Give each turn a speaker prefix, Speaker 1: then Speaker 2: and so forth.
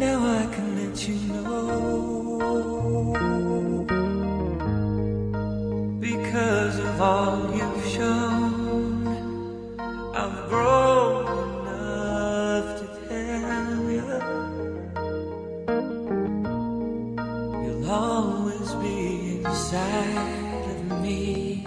Speaker 1: Now I can let you know. Because of all you've shown, I've grown enough to tell you. You'll always be inside of me.